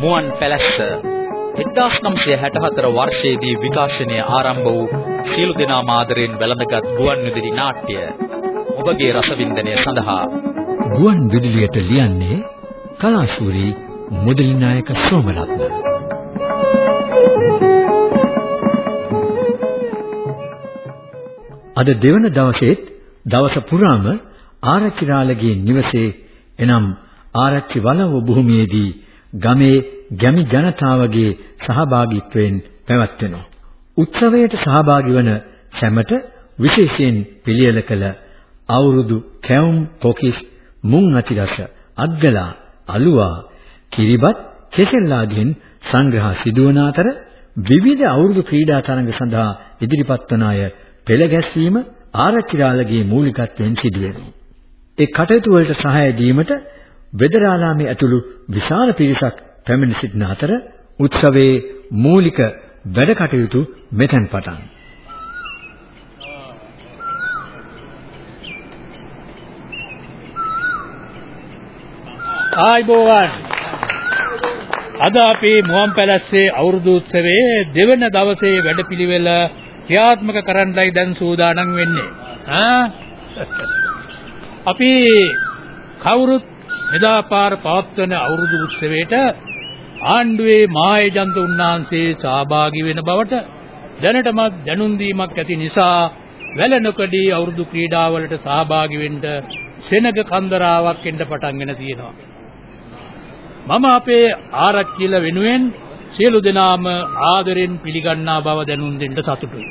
මුවන් පැලැස්ස 1964 වර්ෂයේදී විකාශනය ආරම්භ වූ සියලු දෙනා මාදරෙන් වැළඳගත් ගුවන් විදුලි නාට්‍ය ඔබගේ රසවින්දනය සඳහා. ගුවන් විදුලියට ලියන්නේ කලාශූරී මුදලි නායක සෝමරත්න අද දෙවන දවසේත් දවස පුරාම ආරච්චිරාලගේ නිවසේ එනම් ආරච්චි වලව භූමියේදී ගමේ ගැමි ජනතාවගේ සහභාගීත්වයෙන් පැවැත්වෙනවා. උත්සවයට සහභාගී වන සැමට විශේෂයෙන් පිළියෙල කළ අවුරුදු කැවුම් පොකිස් මුං අතිරස අග්ගලා අලුවා කිරිබත් කෙසෙල්ලාගෙන් සංග්‍රහ සිදුවන අතර විවිධ අවුරුදු ක්‍රීඩා තරඟ සඳහා ඉදිරිපත් වන අය පෙළ ගැස්වීම ආරච්චිරාලගේ මූලිකත්වයෙන් සිදුවෙනවා. ඒ කටයුතු වලට සහාය දීමට වෙදරාලාමේ ඇතුළු විශාල පිරිසක් පැමිණ සිටින අතර උත්සවයේ මූලික වැඩ කටයුතු මෙතෙන් පටන්. ආයිබෝවන් අද අපි මුවන් පැලස්සේ අවුරුදු උත්සවයේ දෙවන දවසේ වැඩපිළිවෙල ක්‍රියාත්මක කරන්නයි දැන් සූදානම් වෙන්නේ. ආ අපි කවුරුත් මෙදාපාර පවත්වන අවුරුදු උත්සවයට ආණ්ඩුවේ මායජන්ත උන්නාන්සේ සහභාගී වෙන බවට දැනටමත් දැනුම් දීමක් ඇති නිසා වැලනකඩී අවුරුදු ක්‍රීඩාවලට සහභාගී වෙන්න සෙනග කන්දරාවක් එන්න පටන් ගෙන තියෙනවා. මම අපේ ආරච්චිල වෙනුවෙන් සියලු දෙනාම ආදරෙන් පිළිගන්නා බව දැනුම් දෙන්න සතුටුයි.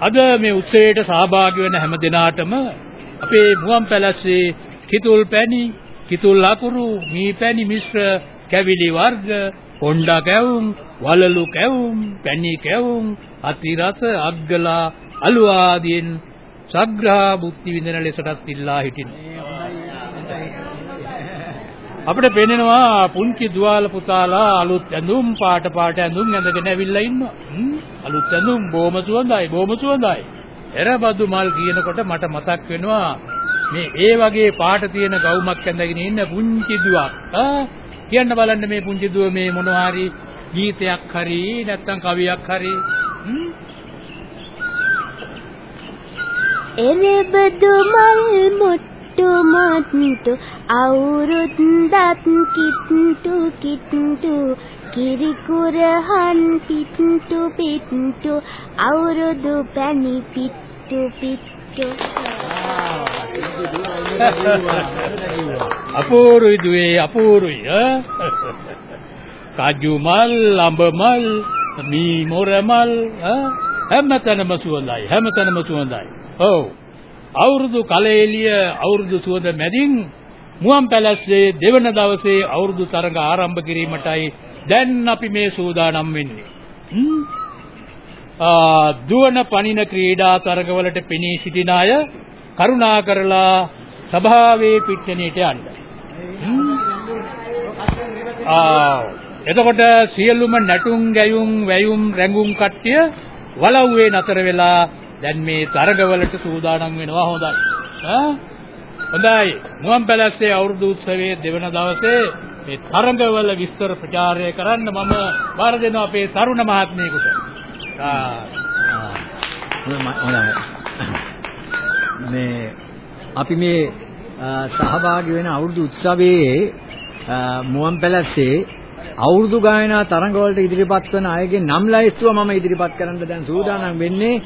අද මේ උත්සවයට සහභාගී වෙන හැම දිනාටම අපේ මුවන් පැලස්සේ කිතුල් පැණි, කිතුල් අකුරු, මී පැණි මිශ්‍ර කැවිලි වර්ග, කොණ්ඩා කැවුම්, වලලු කැවුම්, පැණි කැවුම්, අතිරස, අග්ගලා, අලු ආදීන් සග්‍රහ බුද්ධි විඳින ලෙසටත් ඉල්ලා හිටිනවා. අපිට පේනවා පුංචි දුවාල පුතාලා අලුත් ඇඳුම් පාට පාට ඇඳුම් ඇඳගෙන ඇවිල්ලා ඉන්නවා. අලුත් ඇඳුම් බොහොම සුවඳයි බොහොම සුවඳයි. එරබදු මල් කියනකොට මට මතක් වෙනවා මේ ඒ වගේ පාට තියෙන ගවුමක් ඇඳගෙන ඉන්න පුංචි දුවක්. ආ? කියන්න බලන්න මේ පුංචි දුව මේ මොනවා හරි ගීතයක් හරි නැත්නම් කවියක් හරි. එරබදු මල් මුත් ටොමට්ටු අවුරුද්දත් කිට්ටු කිට්ටු කිරිකුරහන් පිට්ටු පිට්ටු අවුරුදු පැණි පිට්ටු පිට්ටු අපූරුයි දුවේ අපූරුයි කජු මල් අඹ මල් මී මොර මල් හැමතැනම සුවඳයි හැමතැනම සුවඳයි ඔව් අවුරුදු කලෙලිය අවුරුදු සුවඳ මැදින් මුවන් පැලස්සේ දෙවන දවසේ අවුරුදු තරඟ ආරම්භ කිරීමටයි දැන් අපි මේ සූදානම් වෙන්නේ. ආ දුවන පනින ක්‍රීඩා තරඟවලට පෙනී සිටින අය කරුණා කරලා සභාවේ පිට්ටනියට යන්න. ආ එතකොට සියලුම නැටුම් ගැයුම් වැයුම් රැඟුම් කට්ටිය වලව්වේ නතර වෙලා දැන් මේ තරගවලට සූදානම් වෙනවා හොඳයි. ඈ හොඳයි. මුවන් පැලස්සේ අවුරුදු උත්සවයේ දෙවන දවසේ මේ තරගවල විස්තර ප්‍රචාරය කරන්න මම බාර දෙනවා අපේ තරුණ මහත්මියකට. Ah. Ah. Ah. මේ අපි මේ සහභාගී වෙන අවුරුදු උත්සවයේ මුවන් පැලස්සේ අවුරුදු ගායනා තරඟ වලට ඉදිරිපත් වන අයගේ නම් ලයිස්තුව මම ඉදිරිපත් කරන්න දැන් සූදානම් වෙන්නේ.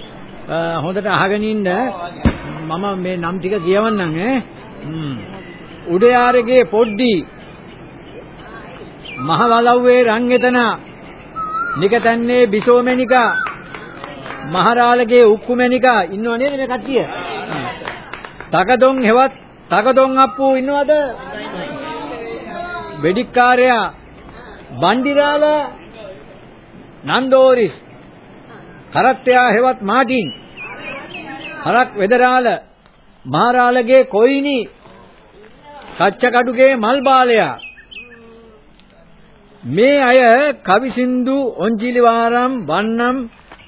හොඳට අහගෙන ඉන්න. මම මේ නම් ටික කියවන්නම් ඈ. උඩයාරගේ පොඩ්ඩි මහවලව්වේ රංගෙතන නිකතන්නේ බිසෝමෙනිකා මහරාලගේ උක්කුමෙනිකා ඉන්නව නේද මේ කට්ටිය? තකදොන් හෙවත් තකදොන් අප්පු ඉන්නවද? වෙඩික්කාරයා. බණ්ඩිරාල නන්දෝරිස්. කරත්තයා හෙවත් මාටින් හරක් වෙදරාල. මහරාලගේ කොයිනි? කච්චකඩුගේ මල් බාලයා. මේ අය කවිසින්දු ඔන්ජිලි වාරම් වන්නම්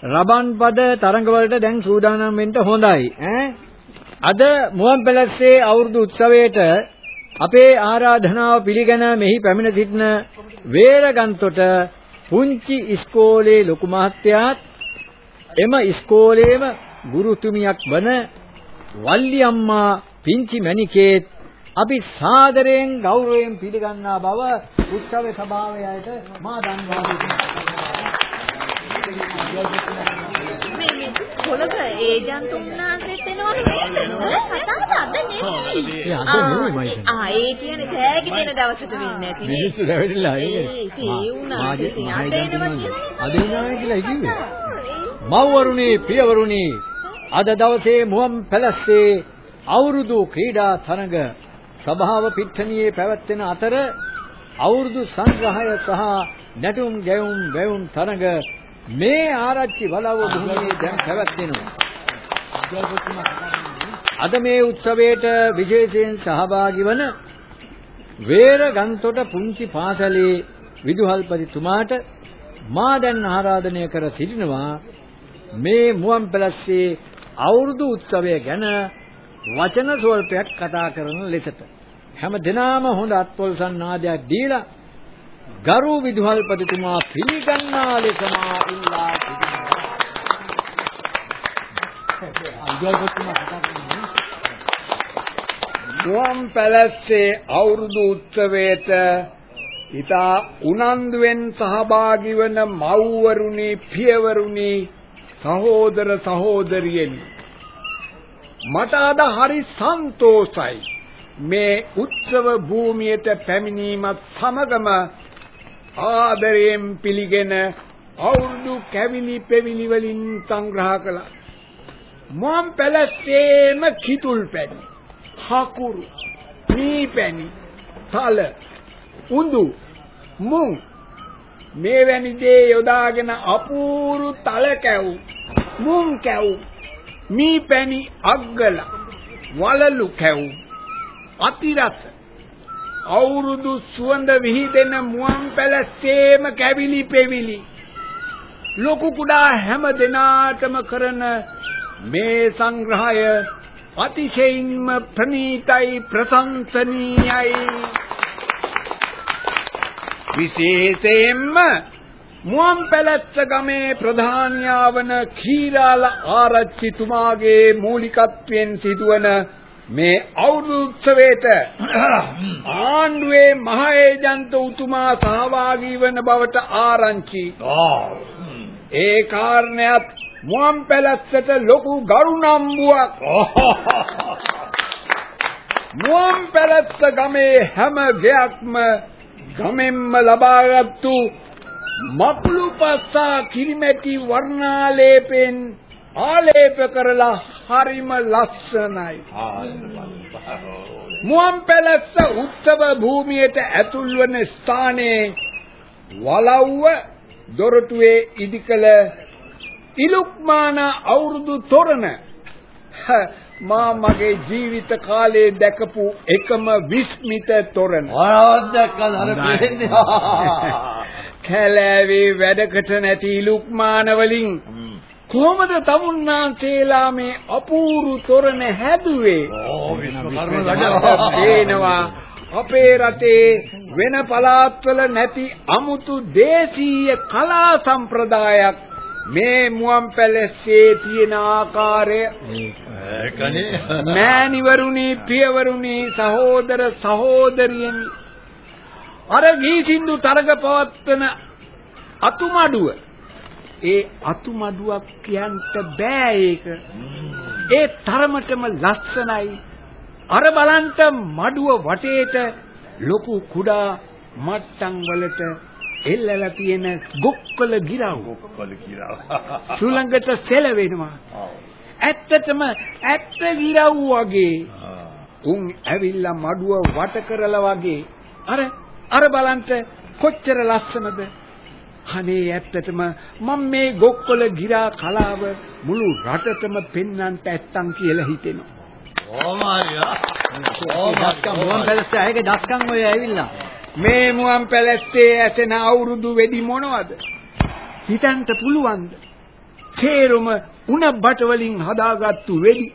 රබන් පද තරඟ වලට දැන් සූදානම් වෙන්න හොඳයි ඈ? අද මුවන් පැලස්සේ අවුරුදු උත්සවයට අපේ ආරාධනාව පිළිගෙන මෙහි පැමිණ සිටින වේරගන්තොට පුංචි ඉස්කෝලේ ලොකු මහත්තයාත් එම ඉස්කෝලේම ගුරුතුමියක් වන වල්ලි අම්මා පිංචි මණිකේත් අපි සාදරයෙන් ගෞරවයෙන් පිළිගන්නා බව උත්සව සභාවයට මා දන්වා මේ මේ කොලක ඒජන්තු උන්නාන්සෙත් එනවලු නේද? කතාව අද නෙමෙයි. ආ ඒ කියන්නේ තෑගි දෙන දවසට වෙන්නේ නැති නේ. මිනිස්සු රැවටිලා ඒ ඒ උනා එනවා අද එනවා කියලා කිව්වේ. මව්වරුනි පියවරුනි අද දවසේ මුවන් පැලස්සේ අවුරුදු ක්‍රීඩා තරඟ සභාව පිට්ඨනියේ පැවැත්වෙන අතර අවුරුදු සංග්‍රහය සහ නැටුම් ගැයුම් වැයුම් තරඟ මේ ආරච්චි වලව භූමියේ දැන් පැවැත්වෙනවා. අද මේ උත්සවයට විශේෂයෙන් සහභාගී වන වේරගන්තොට පුංචි පාසලේ විදුහල්පතිතුමාට මා දැන් ආරාධනය කර සිටිනවා මේ මුවන් පැලස්සේ අවුරුදු උත්සවය ගැන වචන ස්වල්පයක් කතා කරන ලෙසට හැම දිනාම හොඳ අත්පොල් සන්නාදයක් දීලා ගරු විදුහල්පතිතුමා පිළිගන්නා ලෙස මා ඉල්ලා සිටිනවා. විදුහල්පතිතුමා කතා කරන්නේ මුවන් පැලස්සේ අවුරුදු උත්සවයට ඉතා උනන්දුවෙන් සහභාගී වන මව්වරුනි පියවරුනි සහෝදර සහෝදරියනි මට අද හරි සන්තෝසයි. මේ උත්සව භූමියට පැමිණීමත් සමගම ආදරයෙන් පිළිගෙන අවුරුදු කැවිලි පෙවිලි වලින් සංග්‍රහ කළා. මුවන් පැලස්සේම කිතුල් පැණි හකුරු මීපැණි තල උඳු මුං මේ වැනි දේ යොදාගෙන අපූරු තල කැව් මුං කැව් මීපැණි අග්ගල වලලු කැව් අතිරස අවුරුදු සුවඳ විහිදෙන මුවන් පැලස්සේම කැවිලි පෙවිලි. ලොකු කුඩා හැම දිනාටම කරන මේ සංග්‍රහය අතිශයින්ම ප්‍රණීතයි ප්‍රශංසනීයයි. විශේෂයෙන්ම මුවන් පැලැස්ස ගමේ ප්‍රධානියා වන කීරාල ආරච්චිතුමාගේ මූලිකත්වයෙන් සිදුවන මේ අවුරුදු උත්සවයට ආණ්ඩුවේ මහ ඒජන්ත උතුමා සහභාගී වන බවට ආරංචි. ඒ කාරණයක් මුවන් පැලැස්සට ලොකු ගරුණම්බුවක්. මුවන් පැලැස්ස ගමේ හැම ගෙයක්ම ගමෙන්ම ලබාගත්තු මකුළු පස්සා කිරිමැටි වර්ණාලේපෙන් ආලේප කරලා හරිම ලස්සනයි. මුවන් පැලස්ස උත්සව භූමියට ඇතුල් වන ස්ථානයේ වලව්ව දොරටුවේ ඉදිකල ඉලුක්මාන අවුරුදු තොරණ මා මගේ ජීවිත කාලේ දැකපු එකම විස්මිත තොරණ. ආවත් දැක්කද අර පේන්නේ. කැලෑවේ වැඩකට නැති ඉලුක්මාන වලින් කොහොමද තමුන්නාන්සේලා මේ අපූරු තොරණ හැදුවේ? දේනවා අපේ රටේ වෙන පළාත්වල නැති අමුතු දේශීය කලා සම්ප්‍රදායක් මේ මුවන් පැලස්සේ තියෙන ආකාරය ඒකනේ. මෑණිවරුනි පියවරුනි සහෝදර සහෝදරියනි අර ගී සින්දු තරග පවත්වන අතුමඩුව. ඒ අතුමඩුවක් කියන්න බෑ ඒක. ඒ තරමටම ලස්සනයි. අර බලන්ට මඩුව වටේට ලොකු කුඩා මට්ටම් වලට එල්ලලා තියෙන ගොක්කල ගිරව්. කොල කියලා. සුළඟට සෙලවෙනවා ඇත්තටම ඇත්ත ගිරව් වගේ. උන් ඇවිල්ලා මඩුව වට කරලා වගේ. අර අර බලන්ට කොච්චර ලස්සනද? අනේ ඇත්තටම මම මේ ගොක්කොල ගිරා කලාව මුළු රටටම පෙන්වන්නට ඇත්තම් කියලා හිතෙනවා. ඕමාරියා. ඕමස්කම් මොන් පැලස්සේ. ආයේ දස්කම් ඔය ඇවිල්ලා. මේ මුවන් පැලැස්සේ ඇසෙන අවුරුදු වෙඩි මොනවද හිතන්න පුළුවන්ද තේරුම උණ බට වලින් හදාගත්තු වෙඩි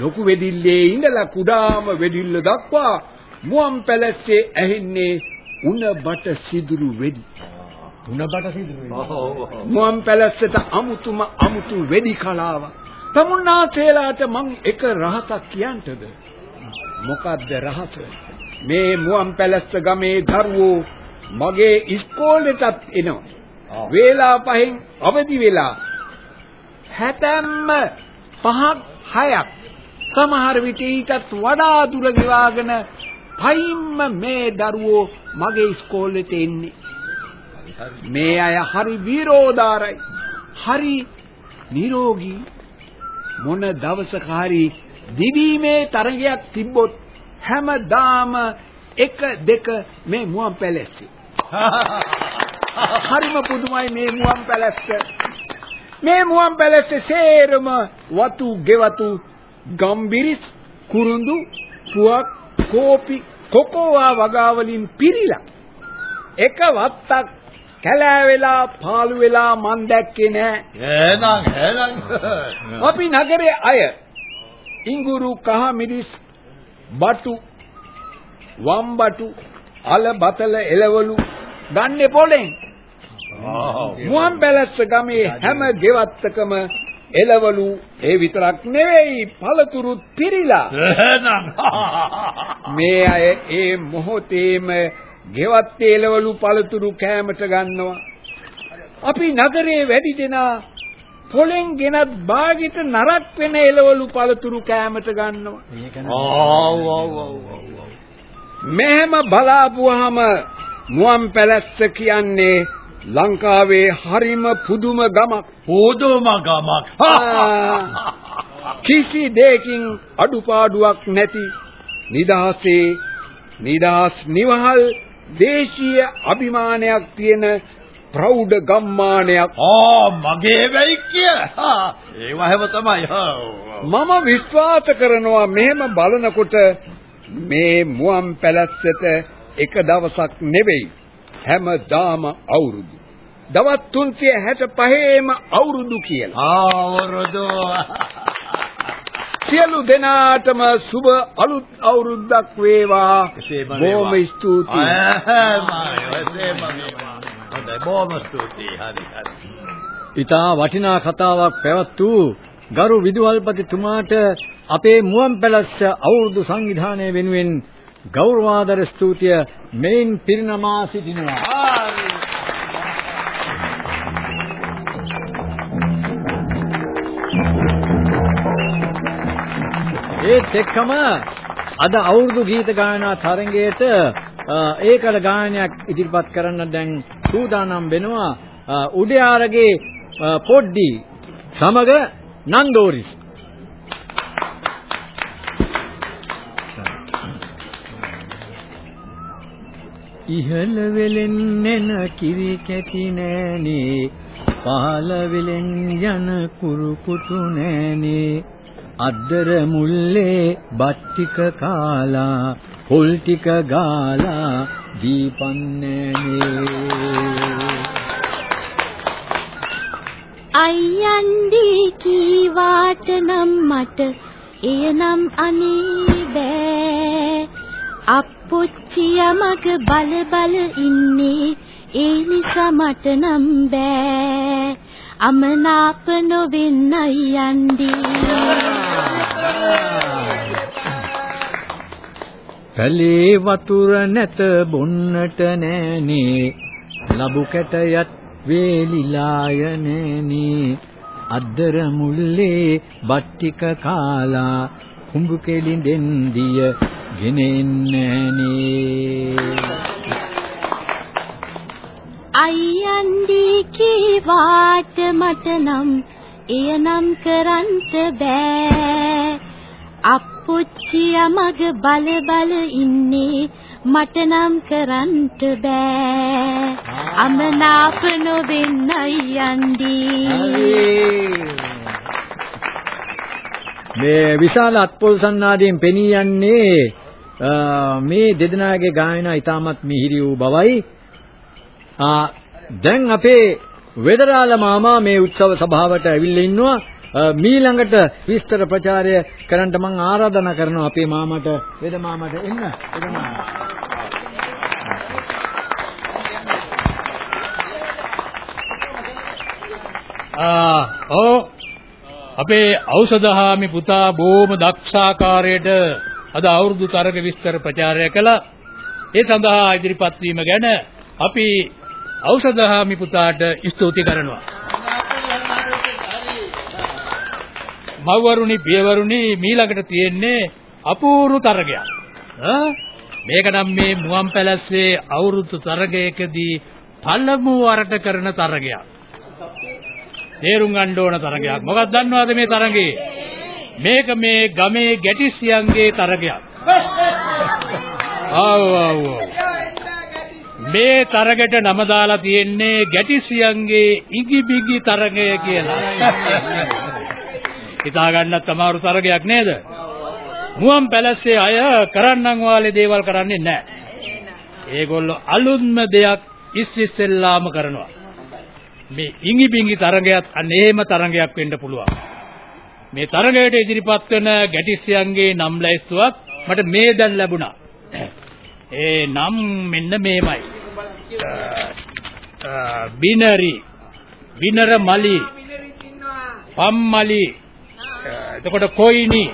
ලොකු වෙදිල්ලේ ඉඳලා කුඩාම වෙදිල්ල දක්වා මුවන් පැලස්සේ ඇහින්නේ උණ බට සිදුරු වෙඩි. උණබට සිදුරු මුවන් පැලස්සට අමුතුම අමුතු වෙඩි කලාව. තමුන්නාසේලාට මං එක රහසක් කියන්ටද? මොකද්ද රහස? මේ මුවන් පැලස්ස ගමේ දරුවෝ මගේ ඉස්කෝලේටත් එනවා. වේලා පහෙන් අවදි වෙලා හැතැම්ම පහක් හයක් සමහර විට ඊටත් වඩා දුර ගෙවාගෙන පයින්ම මේ දරුවෝ මගේ ඉස්කෝලේට එන්නේ. මේ අය හරි විරෝධාරයි හරි නිරෝගී. මොන දවසක හරි දිවීමේ තරගයක් තිබ්බොත් හැමදාම එක දෙක මේ මුවන් පැලැස්සේ. හරිම පුදුමයි මේ මුවන් පැලැස්ස. මේ මුවන් පැලැස්සේ සේරම වතු ගෙවතු ගම්බිරිස් කුරුඳු පුවක් කෝපි කොකෝවා වගාවලින් පිරීලා එක වත්තක් කැලෑ වෙලා පාළු වෙලා මන් දැක්කේ නෑ. එහෙනම් එහෙනම්. අපි නගරේ අය ඉඟුරු කහ මිරිස් බටු වම්බටු අල බතල එළවලු ගන්නේ පොලෙන්. මුවන් පැලස්ස ගමේ හැම ගෙවත්තකම එළවලු ඒ විතරක් නෙවෙයි පළතුරුත් එහෙනම්. මේ අය ඒ මොහොතේම ගෙවත් එළවලු පළතුරු කෑමට ගන්නවා. අපි නගරේ වැඩි දෙනා පොලෙන් ගෙනත් බාගෙට නරක් වෙන එළවලු පළතුරු කෑමට ගන්නවා. ආව් ආව් ආව් මෙහෙම බලාපුවාම මුවන් පැලැස්ස කියන්නේ ලංකාවේ හරිම පුදුම ගමක්. පුදුම ගමක්. කිසි දෙයකින් අඩුපාඩුවක් නැති නිදහසේ නිදහස් නිවහල් දේශීය අභිමානයක් තියෙන ප්‍රෞಢ ගම්මානයක්. ආ මගේ වෙයි කියලා ඒව හැම තමයි. මම විශ්වාස කරනවා මෙහෙම බලනකොට මේ මුවන් පැලැස්සට එක දවසක් නෙවෙයි හැමදාම අවුරුදු. දවස් 365ේම අවුරුදු කියලා. අවුරුදු සියලු දෙනාටම සුබ අලුත් අවුරුද්දක් වේවා. බොහොම. ස්තුතියි. හොඳයි. බොහොම ස්තුතියි. හරි හරි. ඊටා වටිනා කතාවක් පැවැත් ගරු විදුහල්පතිතුමාට අපේ මුවන් පැලස්ස අවුරුදු සංවිධානය වෙනුවෙන් ගෞරවාදර ස්තුතිය මෙයින් පිරිනමා සිටිනවා. ඒත් එක්කම අද අවුරුදු ගීත ගායනා තරඟයට ඒකල ගායනයක් ඉදිරිපත් කරන්න දැන් සූදානම් වෙනවා අ, උඩයාරගේ අ, පොඩ්ඩි සමග නන්දෝරිස්. ඉහළ වෙලෙන් එන කිරි කැටි නෑනේ පහළ වෙලෙන් යන කුරු කුටු නෑනේ අද්දර මුල්ලේ බත් ටික කාලා පොල් ටික ගාලා දීපන්නේනේ අයියන්ඩි කීවාට නම් මට එයනම් අනේ බෑ. අප්පුච්චිය මග බල බල ඉන්නේ ඒ නිසා මට නම් බෑ. අමනාප නොවෙන්න අයියන්ඩි පැලේ වතුර නැත බොන්නට නෑනේ ලබු කැටයත් වේලිලාය නෑනේ අද්දර මුල්ලේ බට්ටික කාලා කුඹු කෙලින්දෙන් දිය ගෙනෙන්නේනේ අයියන්ඩි කීවාට මට නම් එයනම් කරන්ට බෑ. අප්පුච්චිය මග බල බල ඉන්නේ මට නම් කරන්ට බෑ. අමනාප නොවෙන්න අයියන්ඩි මේ විශාල අත්පොල් සන්නාදයෙන් පෙනී යන්නේ මේ දෙදෙනාගේ ගායනා ඉතාමත් මිහිරි වූ බවයි. දැන් අපේ වෙදරාල මාමා මේ උත්සව සභාවට ඇවිල්ලා ඉන්නවා මීළඟට විස්තර ප්‍රචාරය කරන්න මම ආරාධනා කරනවා අපේ මාමට වෙද මාමට එන්න වෙද මාමා ආ ඔව් අපේ ඖෂධහාමි පුතා බොහොම දක්ෂාකාරයට අද අවුරුදු තරග විස්තර ප්‍රචාරය කළා. ඒ සඳහා ඉදිරිපත් වීම ගැන අපි ඖෂධහාමි පුතාට ස්තුති කරනවා. මව්වරුනි පියවරුනි මීළඟට තියෙන්නේ අපූර්ව තරගයක්. මේක නම් මේ මුවන් පැලස්සේ අවුරුදු තරගයකදී පළමු වරට කරන තරගයක්. තේරුම් ගන්න ඕන තරගයක්. මොකක්ද දන්නවද මේ තරගේ? මේක මේ ගමේ ගැටිසියන්ගේ තරගයක්. ආව් ආව් මේ තරගට නම දාලා තියෙන්නේ ගැටිසියන්ගේ ඉගිබිගි තරගය කියලා. හිතා ගන්නත් අමාරු තරගයක් නේද? මුවන් පැලස්සේ අය කරන්නම් වාලේ දේවල් කරන්නේ නැහැ. ඒගොල්ලෝ අලුත්ම දෙයක් ඉස්සිස්සෙල්ලාම කරනවා. මේ ඉඟි බිඟි තරගයත් අනේම තරගයක් වෙන්න පුළුවන්. මේ තරගයට ඉදිරිපත් වෙන ගැටිස්යන්ගේ නම් ලැයිස්තුවක් මට මේ දැන් ලැබුණා. ඒ නම් මෙන්න මේමයි. බිනරි බිනර මලි පම්මලි එතකොට කොයිනි?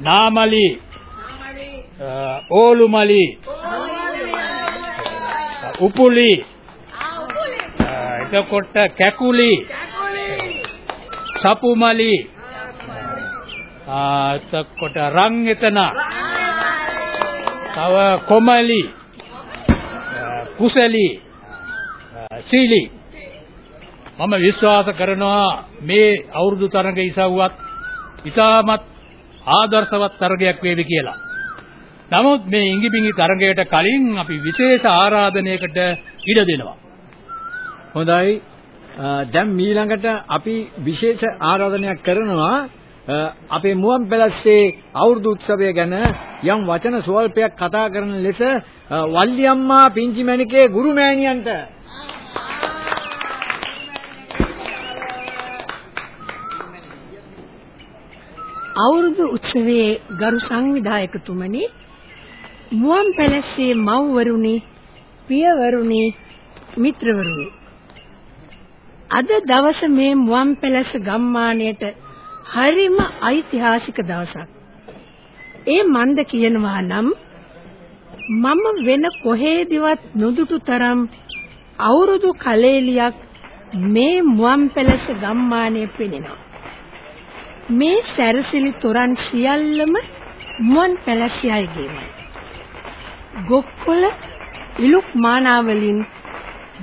නාමලි. ඕලුමලි. උපුලි. එතකොට කැකුලි. සපුමලි. එතකොට රන් එතන තව කොමලි. කුසලි. සීලි මම විශ්වාස කරනවා මේ අවුරුදු තරඟ ඉසව්වත් ඉතාමත් ආදර්ශවත් තරගයක් වේවි කියලා. නමුත් මේ ඉඟිබිඟි තරගයට කලින් අපි විශේෂ ආරාධනයකට ඉඩ දෙනවා. හොඳයි. දැන් ඊළඟට අපි විශේෂ ආරාධනයක් කරනවා අපේ මුවන් පැලස්සේ අවුරුදු උත්සවය ගැන යම් වචන ස්වල්පයක් කතා කරන ලෙස වල්ලියම්මා පිංචිමණිකේ ගුරු මෑණියන්ට අවුරුදු උත්සවයේ ගරු සංවිධායකතුමනි මුවන් පැලස්සේ මව්වරුනි පියවරුනි මිත්‍රවරුනි අද දවස මේ මුවන් පැලස්ස ගම්මානයට හරිම ඓතිහාසික දවසක්. ඒ මන්ද කියනවා නම් මම වෙන කොහේදිවත් නොදුටු තරම් අවුරුදු කලෙලියක් මේ මුවන් පැලස්ස ගම්මානයේ පෙනෙනවා. මේ සැරසිලි තොරන් සියල්ලම මුවන් පැලැස්සියයිගේමයි. ගොක්කොළ ඉලුක් මානා වලින්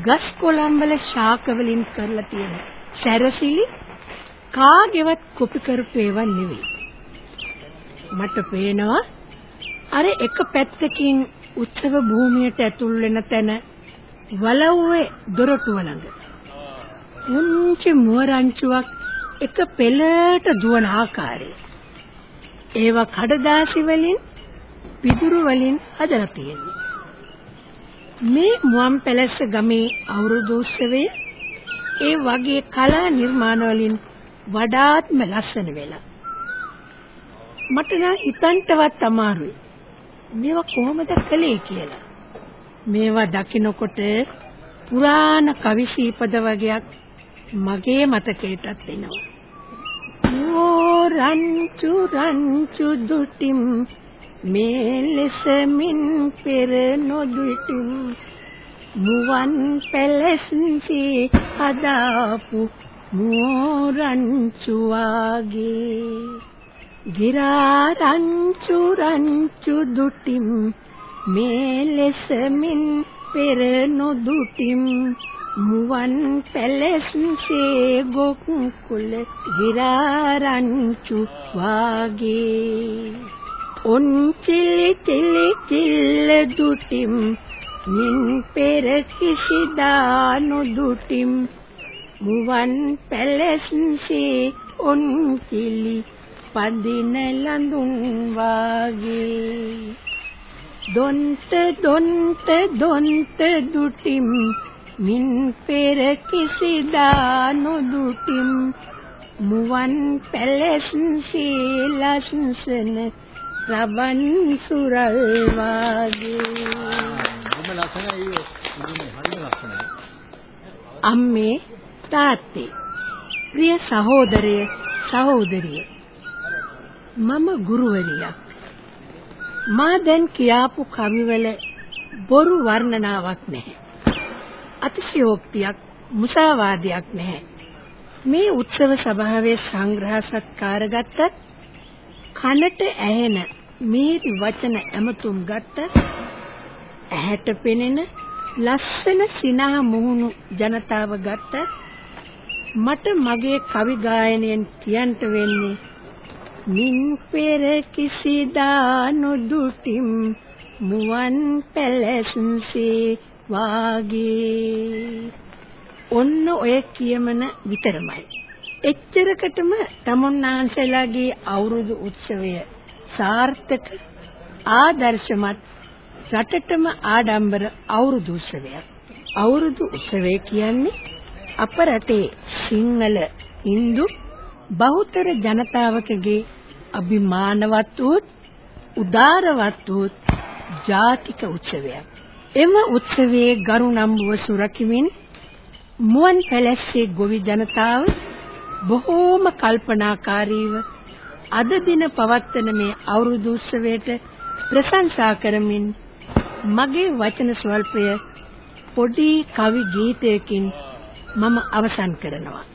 ගස් කොළන් වල ශාක වලින් කරලා තියෙන සැරසිලි කාගේවත් කොපි කරපු ඒවා නෙවෙයි. මට පේනවා අර එක පැත්තකින් උත්සව භූමියට ඇතුල් වෙන තැන වලව්වේ දොරටුව ළඟ පුංචි මුවරංචුවක් එක පෙළට දුවන ආකාරය. ඒවා කඩදාසි වලින් පිදුරු වලින් හදලා තියෙනවා. මේ මුවන් පැලැස්ස ගමේ අවුරුදු උත්සවයේ ඒ වගේ කලා නිර්මාණ වලින් වඩාත්ම ලස්සන වෙලා. මට නම් හිතන්නවත් අමාරුයි. මේවා කොහොමද කළේ කියලා. මේවා දකිනකොට පුරාණ කවි සීපද වගේක් මගේ මතකයටත් එනවා. ඕ රංචු රංචු දුටිම් මේ ලෙසමින් පෙර නොදුටිම් මුවන් පැලැස්සේ හදාපු මෝරංචු වාගේ ගිරා රංචු රංචු දුටිම් මේ ලෙසමින් පෙර නොදුටිම් මුවන් පැලැස්සේ ගොක් කුල ගිරාරංචු වාගේ. ඔන් චිලි චිලි චිල්ල දුටිම් මින් පෙර කිසිදා නොදුටිම් මුවන් පැලැස්සේ ඔන් චිලි පදින ලඳුන් වාගේ. දොන්ත දොන්ත දොන්ත දුටිම් මින් පෙර කිසිදා නොදුටිම් මුවන් පැලැස්සේ ලස්සන රබන් සුරල් වාගේ. අම්මේ තාත්තේ ප්‍රිය සහෝදරය සහෝදරිය මම ගුරුවරියක්. මා දැන් කියාපු කවිවල බොරු වර්ණනාවක් නැහැ අතිශයෝක්තියක් මුසාවාදයක් නැහැ. මේ උත්සව සභාවේ සංග්‍රහ සත්කාර ගත්තත් කනට ඇහෙන මේරි වචන ඇමතුම් ගත්තත් ඇහැට පෙනෙන ලස්සන සිනා මුහුණු ජනතාව ගත්තත් මට මගේ කවි ගායනයෙන් කියන්න වෙන්නේ මින් පෙර කිසිදා නොදුටිම් මුවන් පැලැස්සේ වාගේ ඔන්න ඔය කියමන විතරමයි එච්චරකටම තමුන්නාන්සලාගේ අවුරුදු උත්සවය සාර්ථක ආදර්ශමත් රටටම ආඩම්බර අවුරුදු උත්සවයක් අවුරුදු උත්සවය කියන්නේ අප රටේ සිංහල හින්දු බහුතර ජනතාවකගේ අභිමානවත් වූ උදාරවත් වූ ජාතික උත්සවයක්. එම උත්සවයේ ගරු නම්බුව සුරකිමින් මුවන් පැලැස්සේ ගොවි ජනතාව බොහෝම කල්පනාකාරීව අද දින පවත්වන මේ අවුරුදු උත්සවයට ප්‍රශංසා කරමින් මගේ වචන ස්වල්පය පොඩි කවි ගීතයකින් මම අවසන් කරනවා.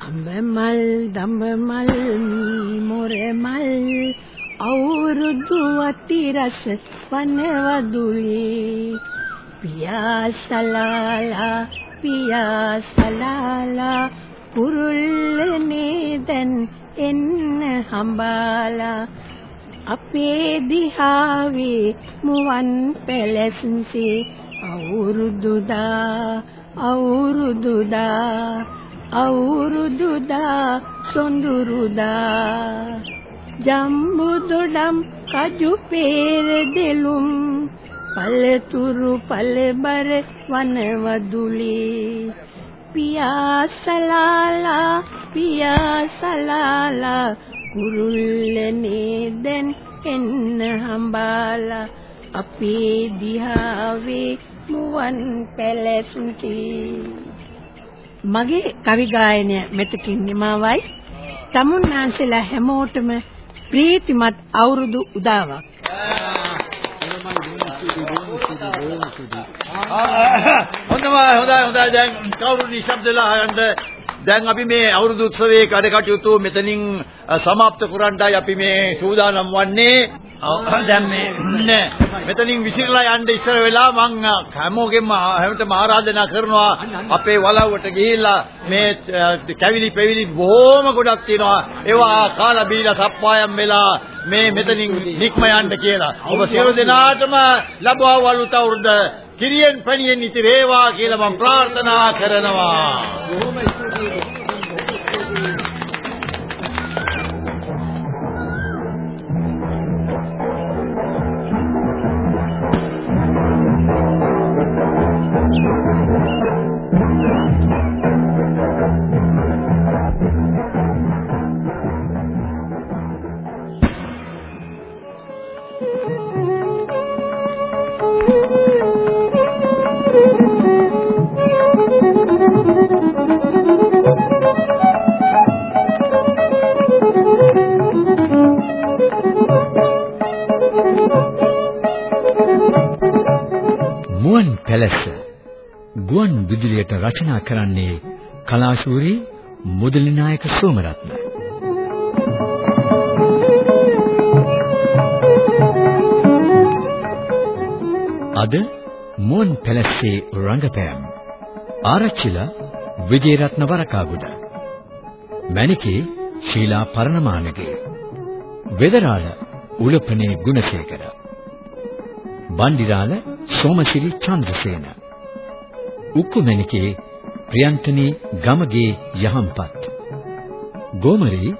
අඹ මල් දඹ මල් මොර මල් අවුරුදු අති රස වනවදුලේ පියාසලාලා පියාසලාලා කුරුල්ලනේ දැන් එන්න හම්බාලා අපේ දිහාවේ මුවන් පැලැස්සේ අවුරුදුදා අවුරුදුදා අවුරුදුදා සොඳුරුදා ජම්බුදොඩම් කජු පෙර දෙලුම් පළතුරු පළබර වනවදුලේ. පියාසලාලා පියාසලාලා කුරුල්ලනේ දැන් එන්න හම්බාලා අපේ දිහාවේ මුවන් පැලැස්සේ මගේ කවි ගායනය මෙතකින් නිමවයි. තමුන්නාන්සලා හැමෝටම ප්‍රීතිමත් අවුරුදු උදාවක් හොඳයි හොඳයි හොඳයි දැන් කවුරු නිශ්ශබ්දලා අහන්න දැන් අපි මේ අවුරුදු උත්සවයේ වැඩ කටයුතු මෙතනින් સમાપ્ત කරන්නයි අපි මේ සූදානම් වන්නේ දැන් මේ නෑ. මෙතනින් විසිරලා යන්න ඉස්සර වෙලා මං හැමෝගෙම හැමතෙම ආරාධනා කරනවා අපේ වලව්වට ගිහිල්ලා මේ කැවිලි පෙවිලි බොහොම ගොඩක් තියෙනවා. ඒවා කාලා බීලා සප්පායම් වෙලා මේ මෙතනින් නික්ම යන්න කියලා. ඔබ සියලු දෙනාටම ලබවා වලුත අවුරුද්ද කිරියෙන් පණියෙන් ඉතිරේවා කියලා මම ප්‍රාර්ථනා කරනවා. බොහොම ස්තුතියි. මුවන් පැලැස්ස. ගුවන් විදුලියට රචනා කරන්නේ කලාශූරී මුදලි නායක සෝමරත්න. අද මුවන් පැලැස්සේ රංගපෑම්. ආරච්චිලා විජේරත්න වරකාගොඩ. මණිකේ ශීලා පරණමානගේ. වෙදරාළ උලපනේ ගුණසේකර. බණ්ඩිරාල සෝමසිරි චන්ද්‍රසේන. උක්කුමැණිකේ ප්‍රියන්තනී ගමගේ යහම්පත්. ගෝමරි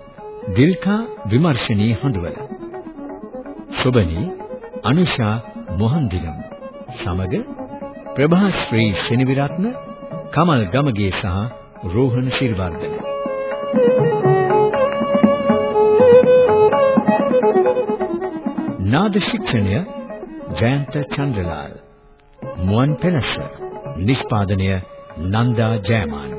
දිල්කා විමර්ශනී හඳුවල. සොබනි අනුෂා මොහන්දිගම් සමග ප්‍රභාශ්‍රී සෙනවිරත්න කමල් ගමගේ සහ රෝහණ ශිර්වර්ධන. නාද ශික්ෂණය ජයන්ත චන්ද්‍රලාල්. මුවන් පැලස නිෂ්පාදනය නන්දා ජයමාන.